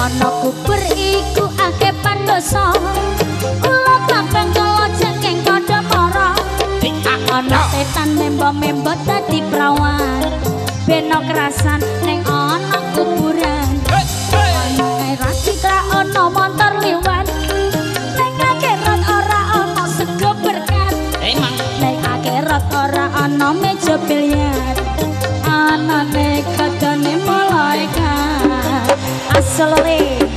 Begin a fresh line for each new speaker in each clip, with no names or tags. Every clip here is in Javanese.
ana kubur iku ake pandosa. Kula kampeng kala jengeng padha para. Ah, ana setan membo-membo dadi prawan beno krasan ning ana kuburan. Hey, hey. ana ana montor liwat ning akhirat ora ana sego berkat.
Emang
ning akhirat ora ana meja biliar. Ana nek kata Solani.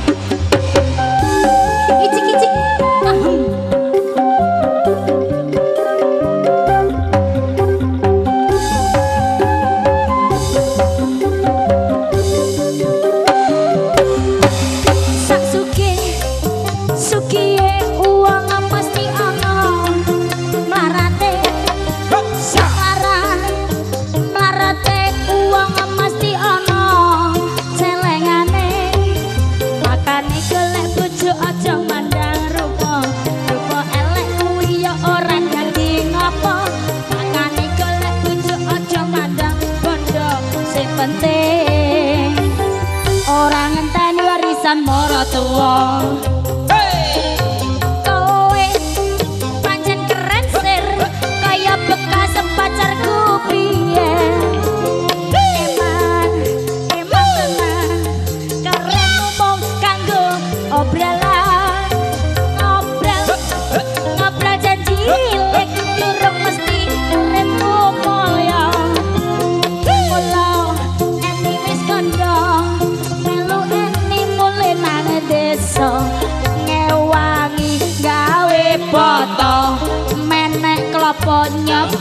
all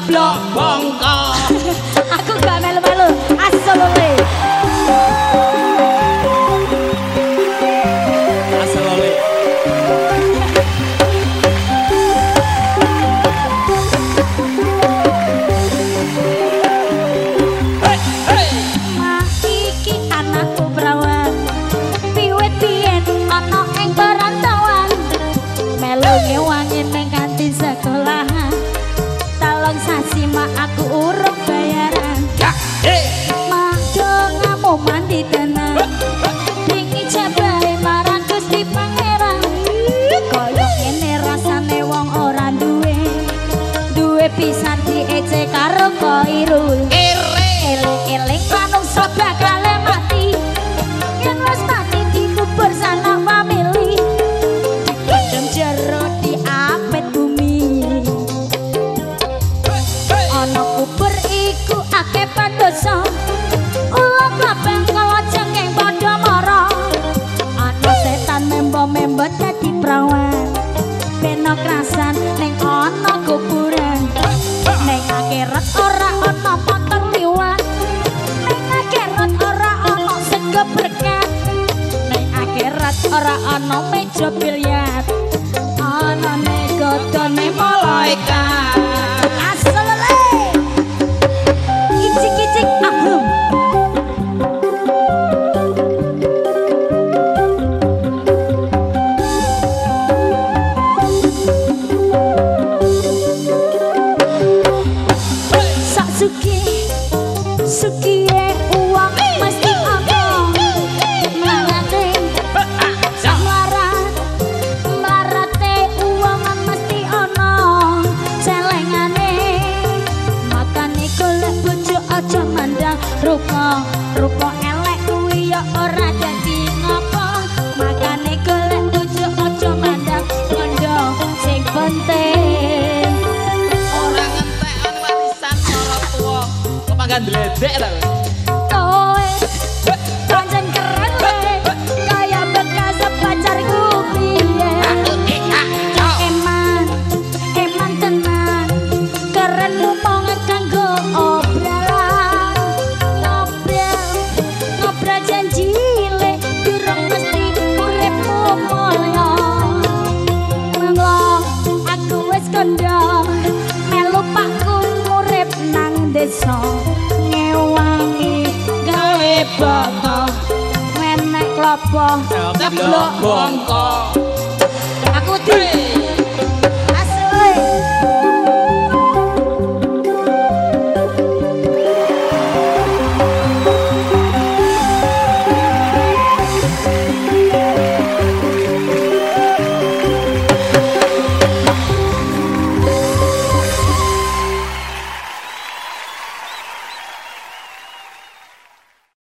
block
bongkok
ana meja biliar anane godone malaikat. Kicik-kicik ahum Suki, Suki
hagan letera.
iso ngewangi gawe bata menek klopo ceblok bongko aku di.